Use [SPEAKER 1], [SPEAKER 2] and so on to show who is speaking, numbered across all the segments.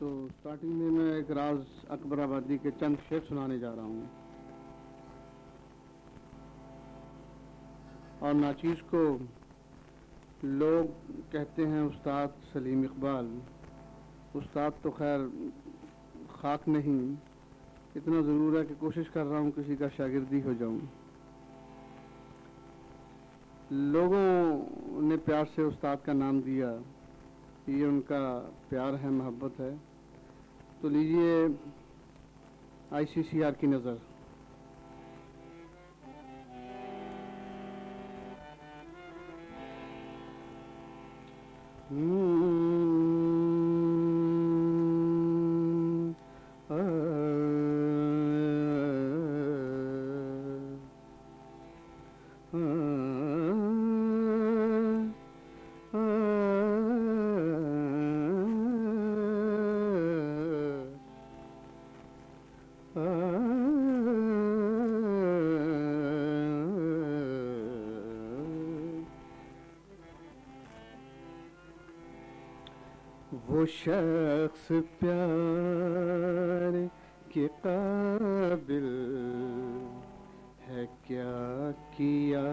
[SPEAKER 1] تو اسٹارٹنگ میں میں ایک راز اکبر آبادی کے چند شعر سنانے جا رہا ہوں۔ اور ناچیز کو لوگ کہتے ہیں استاد سلیم اقبال۔ استاد تو خیر خاک نہیں، اتنا ضرور ہے کہ کوشش کر رہا ہوں کسی کا شاگردی ہو جاؤں۔ لوگوں نے پیار سے استاد کا نام دیا۔ یہ ان کا پیار ہے، محبت ہے۔ تو لیجیے آئی سی سی آر کی نظر۔ ہوں۔ وہ شخص پیار کے قابل ہے کیا کیا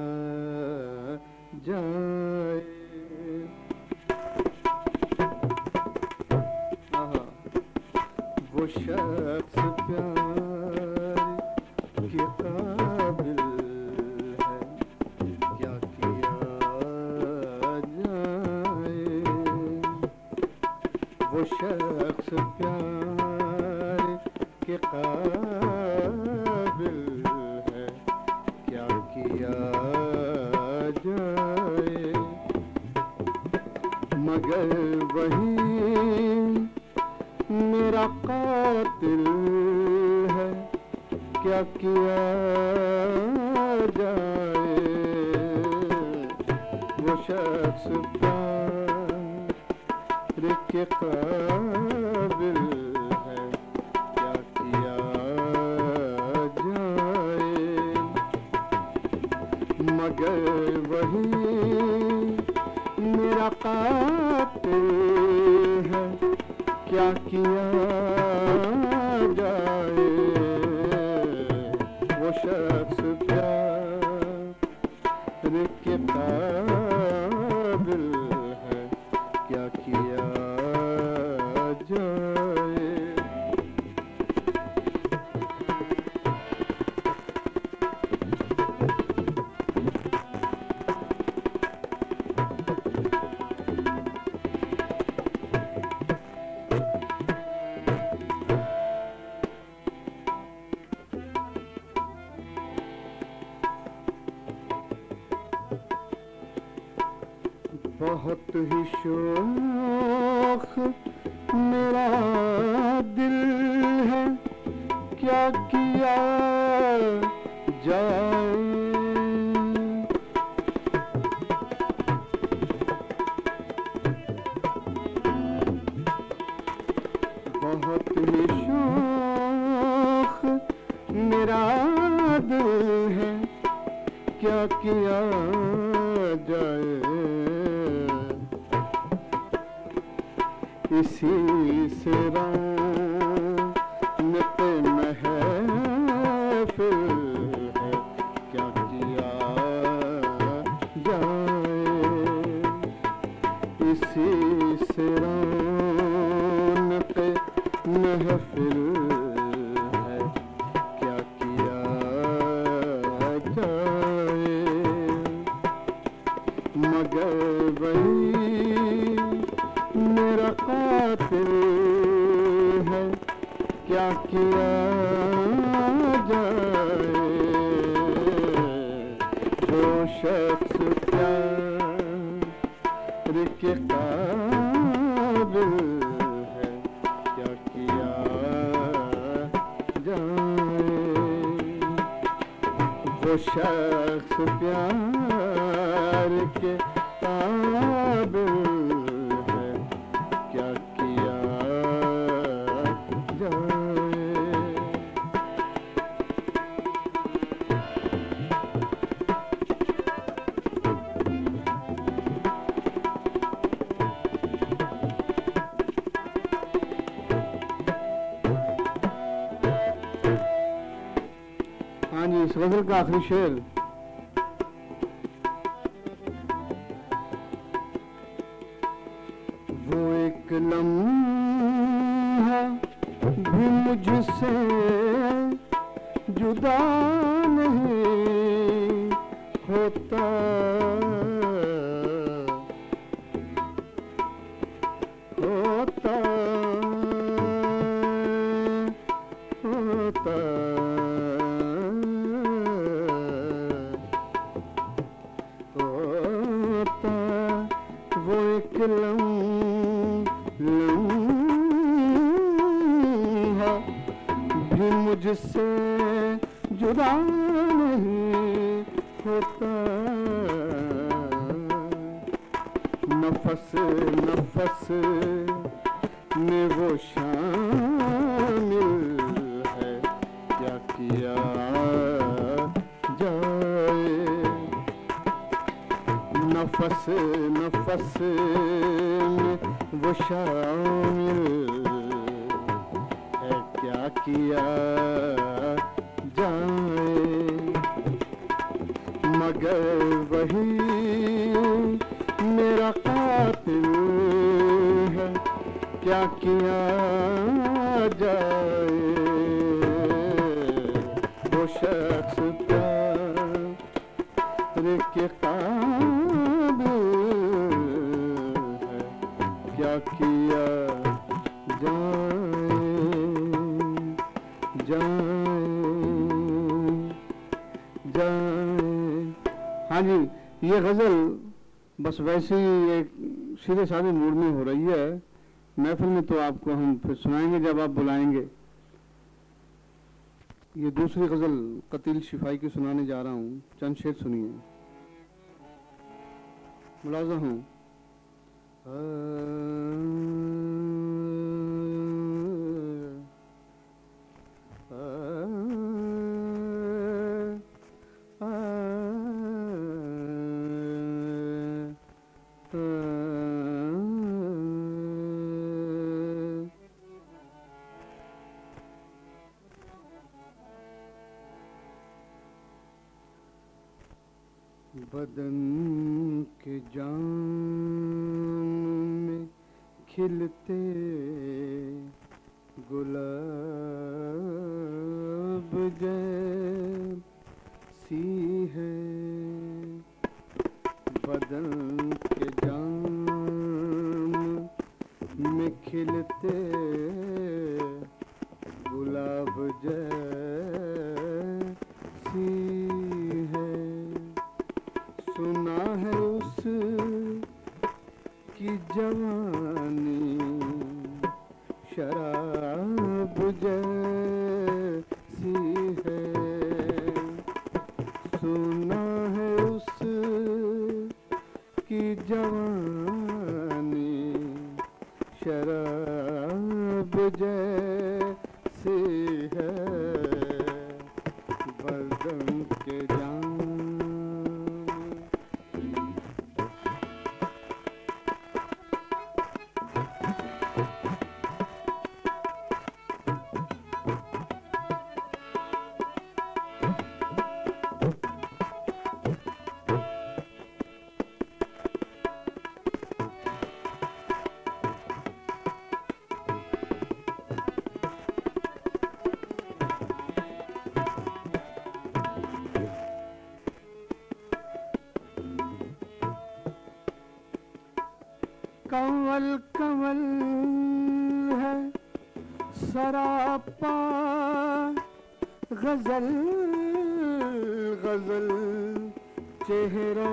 [SPEAKER 1] جائے؟ وہ شخص پیار شخص پیار کے قابل ہے، کیا کیا جائے؟ مگر وہی میرا قاتل ہے، کیا کیا جائے؟ وہ شخص پیار کے قابل میرا ہیں۔ کیا کیا اسی سے رونق غزل کا آخری شعر نفس نفس میں وہ شامل ہے۔ کیا کیا جائے؟ مگر وہی میرا قاتل ہے۔ کیا کیا جائے؟ بس ایک سیدھے سادھے موڈ میں ہو رہی ہے۔ محفل میں تو آپ کو ہم پھر سنائیں گے جب آپ بلائیں گے۔ یہ دوسری غزل قتیل شفائی کی سنانے جا رہا ہوں۔ چند شیر سنیے۔ ملازہ ہوں۔ کھلتے گلاب کنول کنول ہے سراپا غزل غزل چہرہ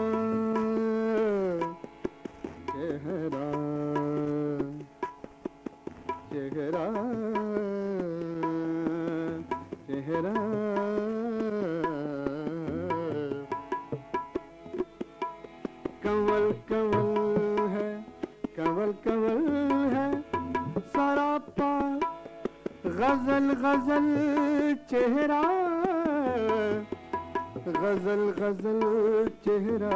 [SPEAKER 1] چہرہ۔ غزل چہرہ غزل غزل چہرہ.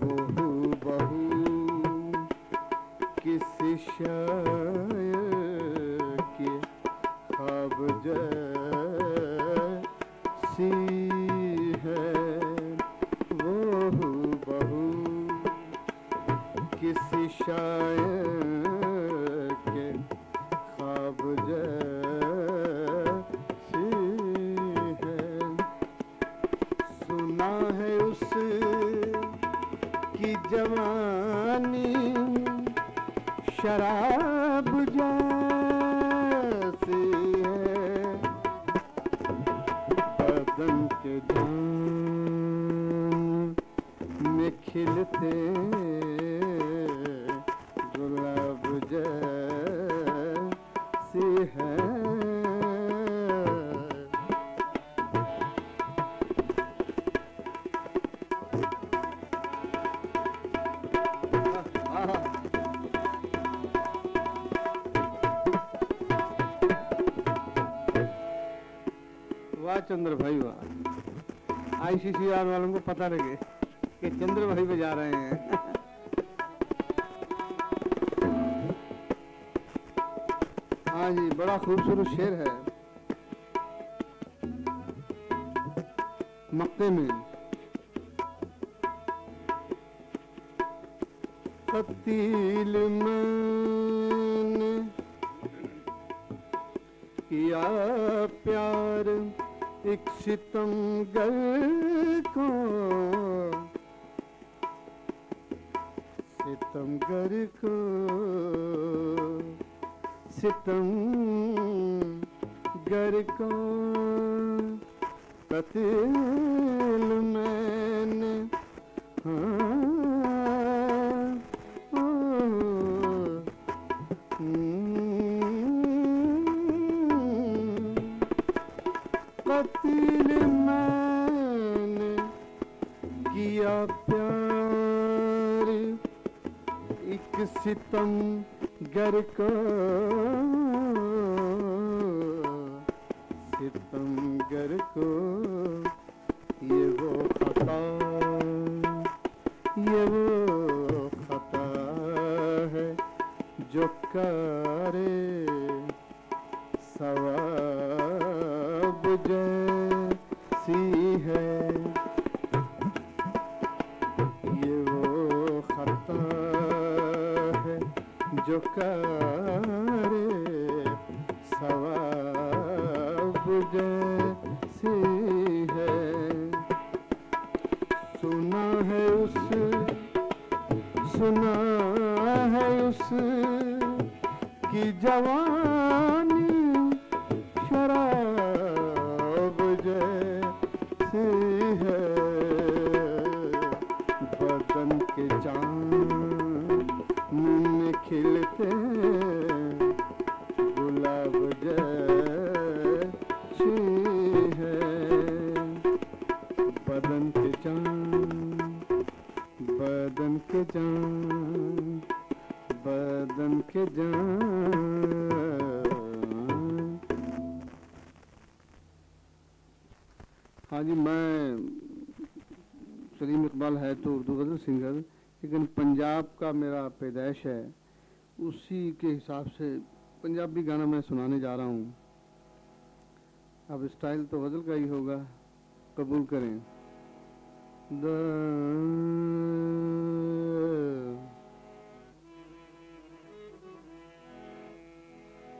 [SPEAKER 1] بہو بہو کسی شاعر چندر بھائی ہوا آئی سی سی آر والوں کو پتہ لگے کہ چندر بھائی پہ جا رہے ہیں ہاں جی بڑا خوبصورت شعر ہے مکے میں قتیل میں کیا ایک ستم گر کو۔ ستم گر کو۔ ستم گر کو۔ قتل میں تم گر کو ستم گر کو یہ وہ خطا یہ وہ بدن کے جان۔ ہاں جی میں سلیم اقبال ہے تو اردو غزل سنگر، لیکن پنجاب کا میرا پیدائش ہے، اسی کے حساب سے پنجابی گانا میں سنانے جا رہا ہوں۔ اب اسٹائل تو غزل کا ہی ہوگا، قبول کریں۔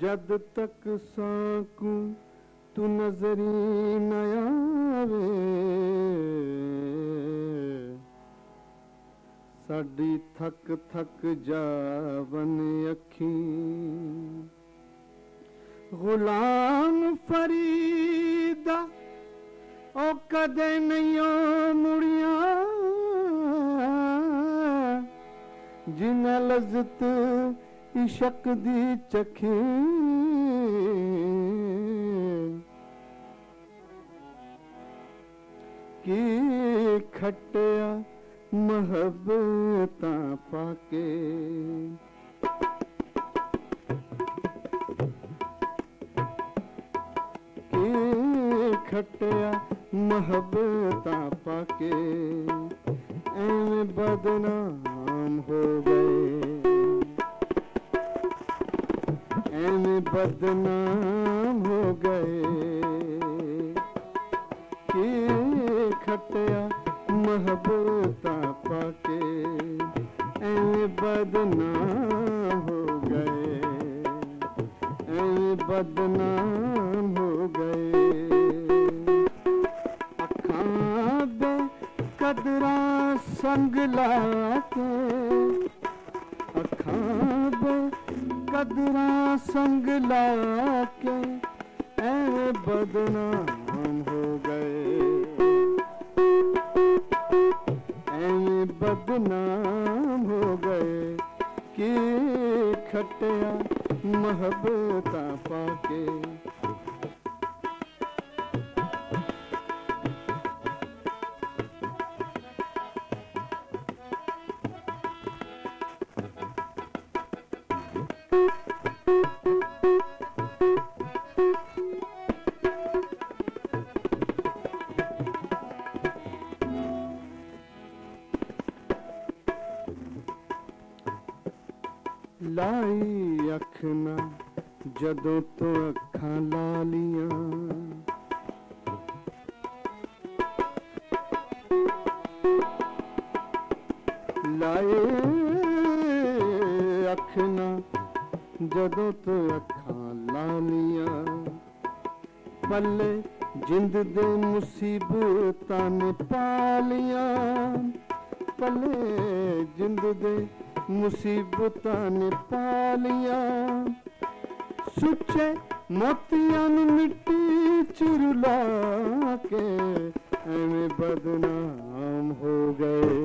[SPEAKER 1] جد تک ساکوں تو نظری نیا وے رک تھک تھک جن اکی غلام فری او کدے نہیں مڑیاں۔ جنہیں لذت عشق دی چکھی قدراں سنگ لا کے اکھاں دے قدراں سنگ لا کے ایویں بدنام ہو گئے۔ ایویں بدنام ہو گئے کی کھٹیا محبتاں پا کے۔ تن پالیاں پلے جند دے مصیبتاں نے پالیاں سچے موتیاں نو مٹی چرلا کے ایویں بدنام ہو گئے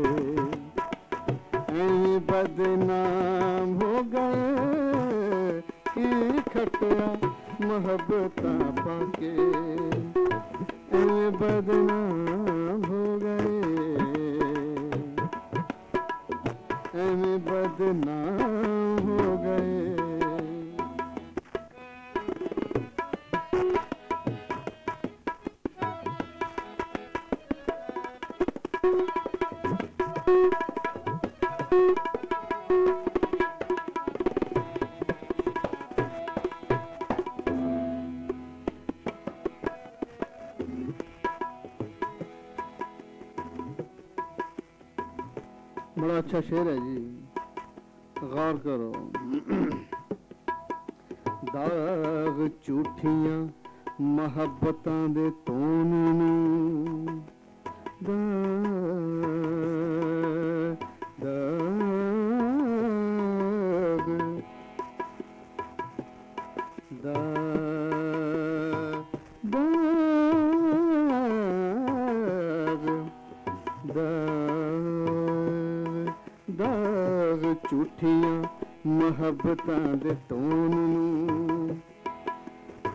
[SPEAKER 1] ایویں بدنام ہو گئے کی کھٹیا محبت پا کے بدنام ہو گئے۔ بدنام اچھا شعر ہے جی۔ غور کرو۔ داغ چوٹیاں محبتاں دے تون نوں ਮੁਹੱਬਤਾਂ ਦੇ ਤੋਨ ਨੂੰ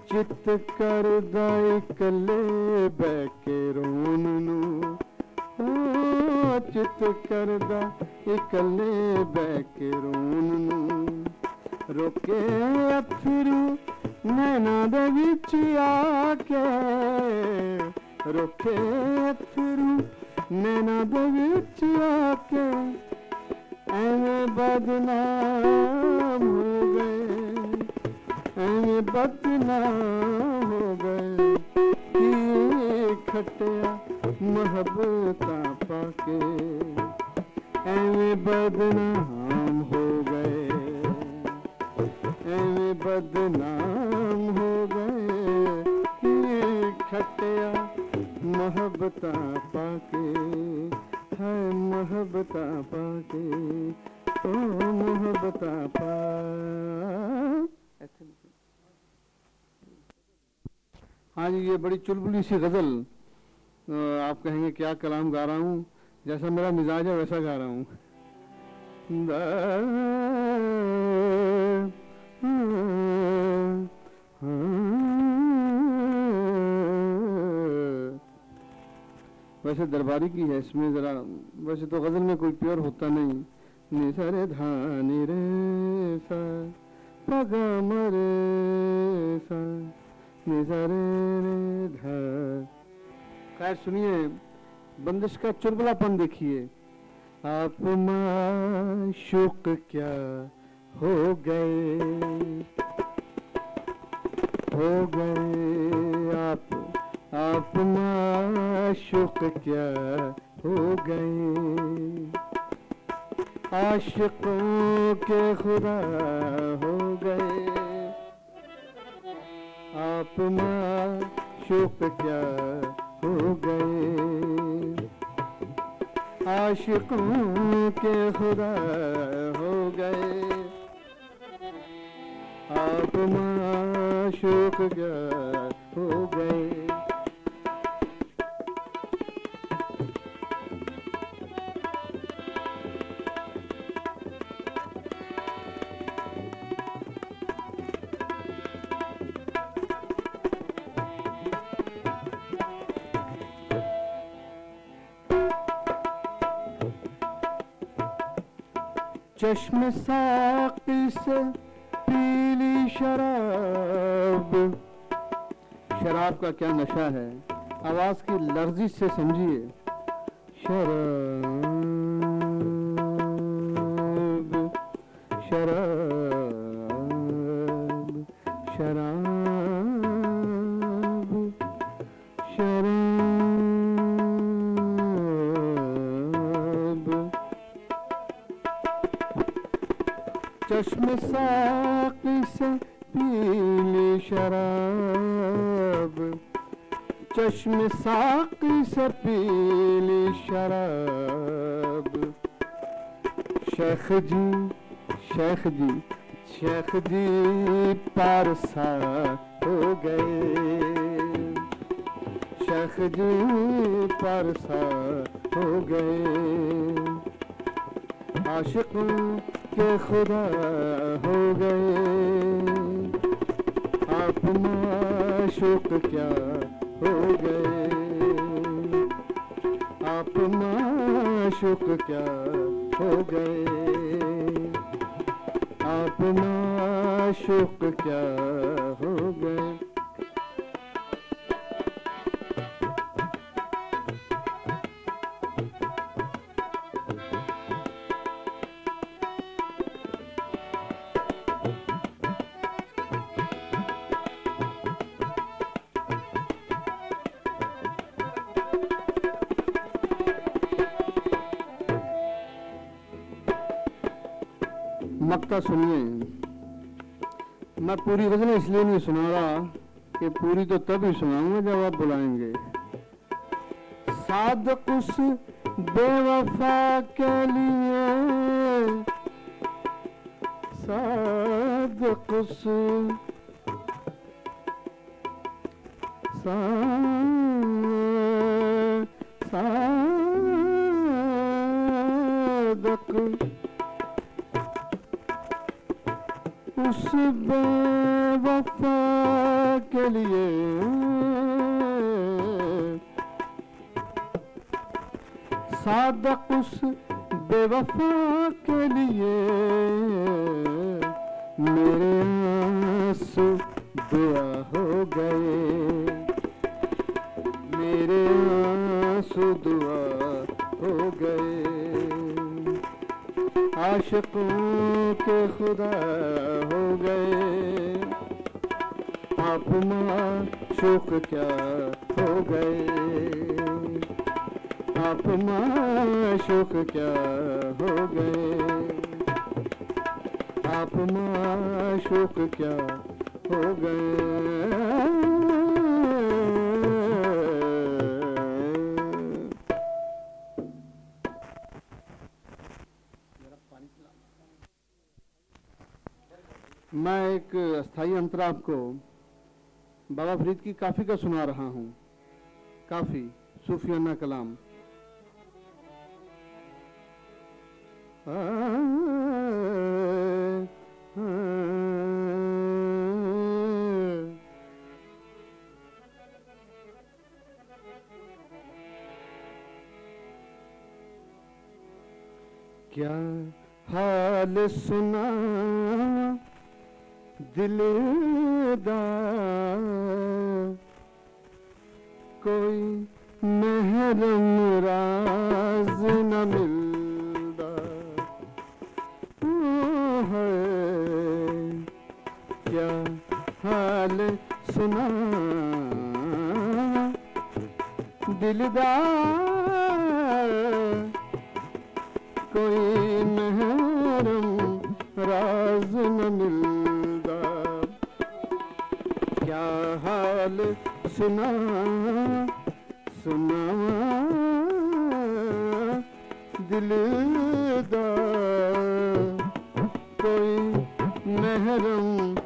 [SPEAKER 1] ਚਿੱਤ ਕਰਦਾ ਇਕੱਲੇ ਬਹਿ ਕੇ ਰੋਣ ਨੂੰ ਓ ਚਿੱਤ ਕਰਦਾ ਇਕੱਲੇ ਬਹਿ ਕੇ ਰੋਣ ਨੂੰ ਰੋਕੇ ਅਥਰੂ ਨੈਣਾ ਦੇ ਵਿੱਚ ਆ ਕੇ ਰੋਕੇ ਅਥਰੂ ਨੈਣਾ ਦੇ ਵਿੱਚ ਆ ਕੇ ਐਵੇਂ ਬਦਨਾਮ ہو گئے کھٹیا محبت پا کے ایویں بدنام ہو گئے ایویں بدنام ہو گئے کھٹیا محبتا پا کے ہے محبتا پا کے او محبتا پا ہاں جی یہ بڑی چلبلی سی غزل آپ کہیں گے کیا کلام گا رہا ہوں؟ جیسا میرا مزاج ہے ویسا گا رہا ہوں۔ ویسے درباری کی ہے اس میں ذرا، ویسے تو غزل میں کوئی پیور ہوتا نہیں۔ نسر دھانی رے سا پگا مرے سا۔ خیر سنیے، بندش کا چربلا پن دیکھیے۔ آپ معشوق کیا ہو گئے؟ ہو گئے آپ آپ معشوق کیا ہو گئے؟ عاشقوں کے خدا ہو گئے۔ آپ معشوق کیا ہو گئے؟ عاشقوں کے خدا ہو گئے۔ آپ معشوق کیا ہو گئے؟ چشم ساقی سے پیلی شراب۔ شراب کا کیا نشہ ہے؟ آواز کی لرزش سے سمجھیے۔ شراب۔ شراب سے پیلی شراب، چشم ساقی سے پیلی شراب۔ شیخ جی شیخ جی شیخ جی پارسا ہو گئے۔ شیخ جی پارسا ہو گئے۔ عاشقوں کے خدا ہو گئے۔ آپ معشوق کیا ہو گئے۔ آپ معشوق کیا ہو گئے۔ آپ معشوق کیا مکتا سنیے۔ میں پوری غزل اس لیے نہیں سنا رہا کہ پوری تو تب ہی سناؤں گا جب آپ بلائیں گے۔ صادق اس بے وفا کے لیے۔ صادق اس صادق اس بے وفا کے لیے صادق اس بے وفا کے لیے میرے آنسو دعا ہو گئے، میرے عاشقوں کے خدا ہو گئے۔ آپ معشوق کیا ہو گئے۔ آپ معشوق کیا ہو گئے۔ آپ معشوق کیا ہو گئے۔ ایک استھائی انترا آپ کو بابا فرید کی کافی کا سنا رہا ہوں۔ کافی، صوفیانہ کلام۔ کیا حال سنا دل دا کوئی محرم راز نہ ملدا ہے، کیا حال سنا؟ دلدار، کوئی محرم راز نہ ملدا کیا حال سنا سنا۔ دل دا کوئی محرم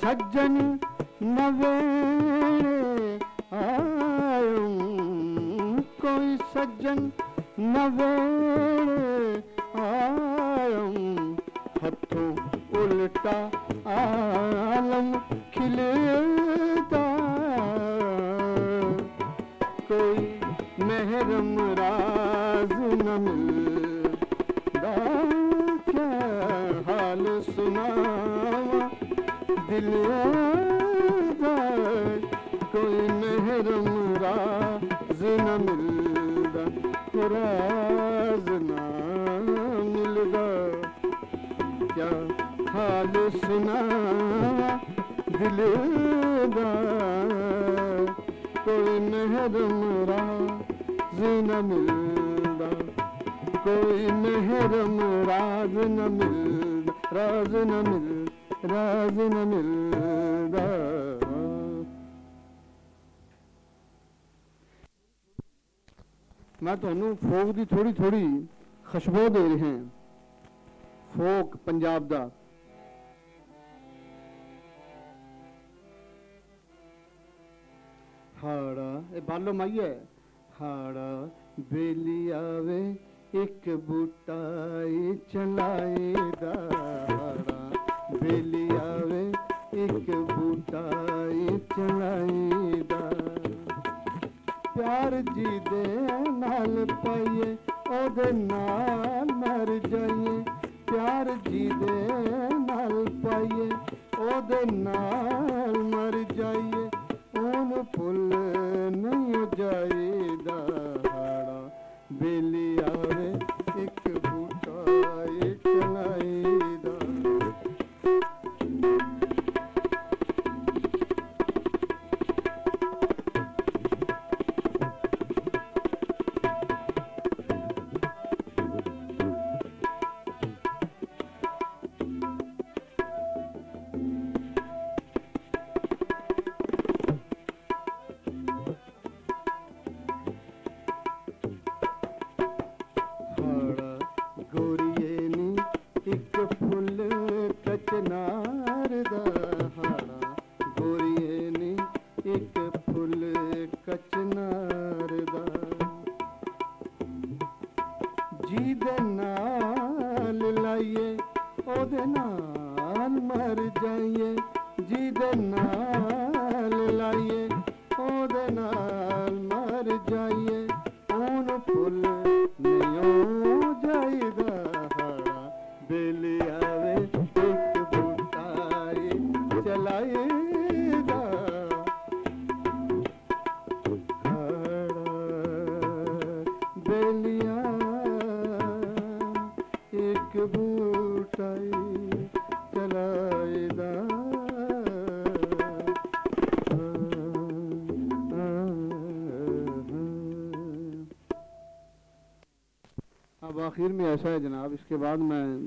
[SPEAKER 1] سجن نویڑے آئوں کوئی سجن نویڑے آئوں ہتھوں الٹا عالم کھلے کرنا دل دا کوئی نہر مرا ملدا۔ کوئی نہر نہ راز نہ مل، راز نہ ملدا۔ میں فوک دی تھوڑی تھوڑی خشبو دے رہے ہیں۔ فوک پنجاب دا۔ ਦਾ ਹਾੜਾ ਇਹ ਬਾਲੋ ਮਾਈਏ ਹਾੜਾ ਬੇਲੀ ਆਵੇ ਇੱਕ ਬੂਟਾ ਈ ਚਲਾਏ ਦਾ ਹਾੜਾ ਬੇਲੀ ਆਵੇ ਇੱਕ ਬੂਟਾ ਈ ਚਲਾਏ ਦਾ ਪਿਆਰ ਜੀ ਦੇ ਨਾਲ ਪਈਏ ਉਹਦੇ ਨਾਲ ਮਰ ਜਾਈਏ ਪਿਆਰ ਜੀ ਦੇ ਨਾਲ ਪਾਈਏ ਉਹਦੇ ਨਾਲ ਮਰ گل نہیں جائے نام کے بعد میں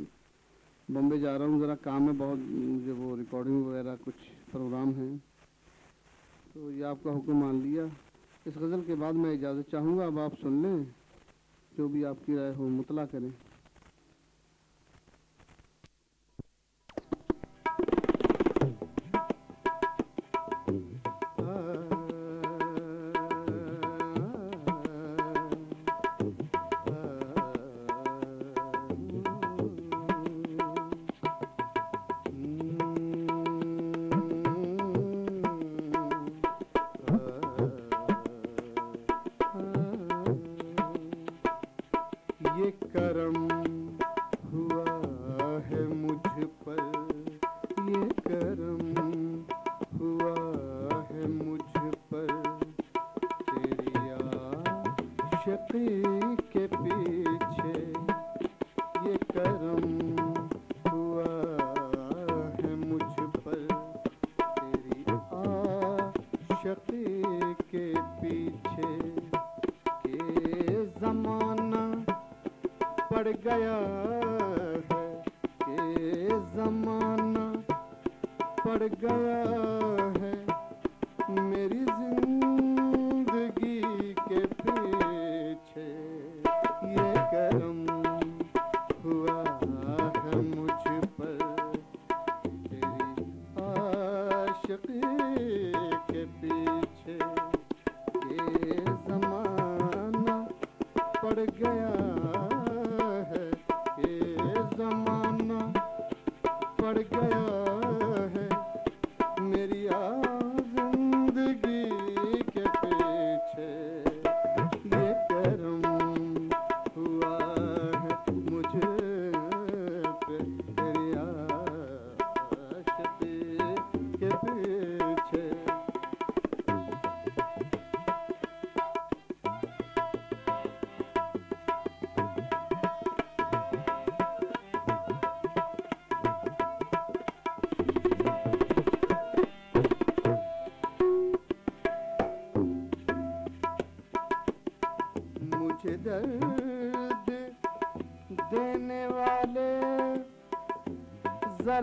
[SPEAKER 1] بمبے جا رہا ہوں، ذرا کام ہے بہت جو وہ ریکارڈنگ وغیرہ کچھ پروگرام ہیں۔ تو یہ آپ کا حکم مان لیا۔ اس غزل کے بعد میں اجازت چاہوں گا اب آپ سن لیں، جو بھی آپ کی رائے ہو، مطلع کریں۔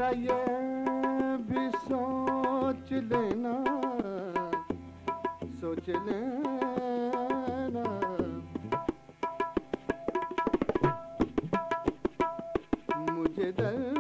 [SPEAKER 2] ذرا یہ بھی سوچ لینا سوچ لینا۔ مجھے
[SPEAKER 1] در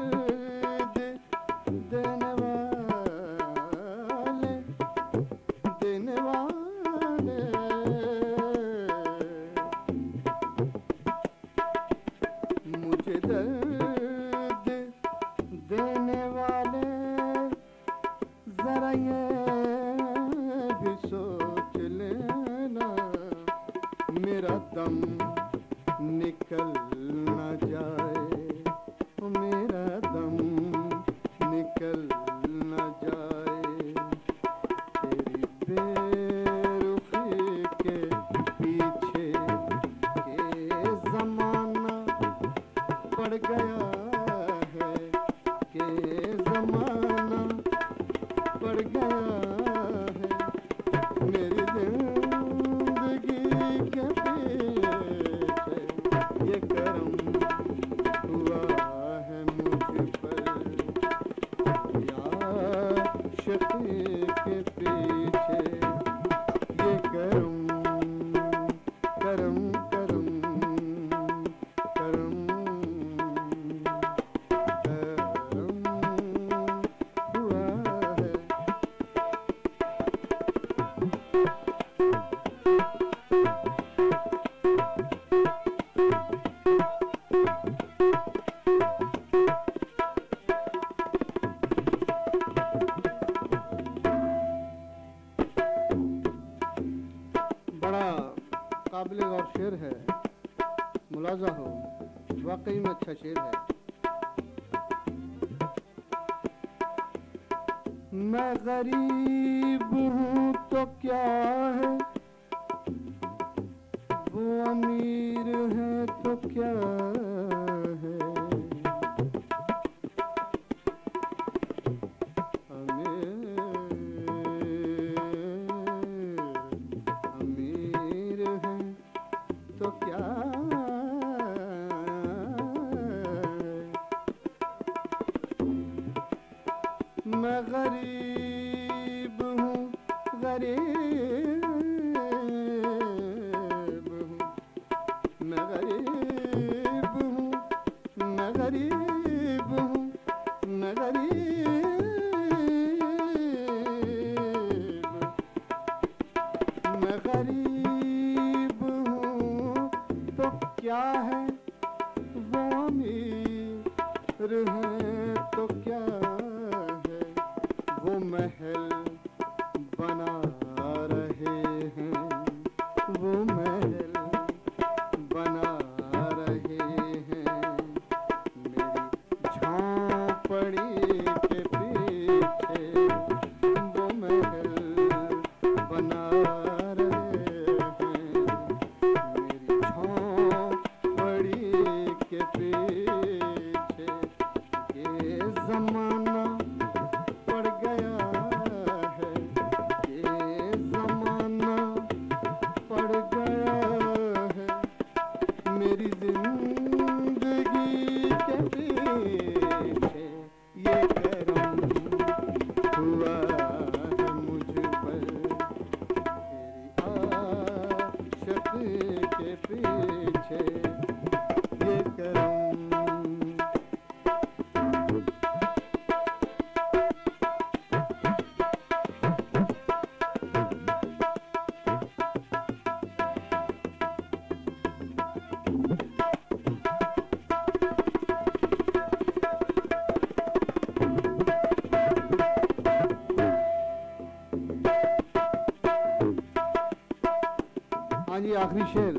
[SPEAKER 1] آخری شعر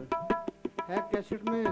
[SPEAKER 1] ہے کیسٹ میں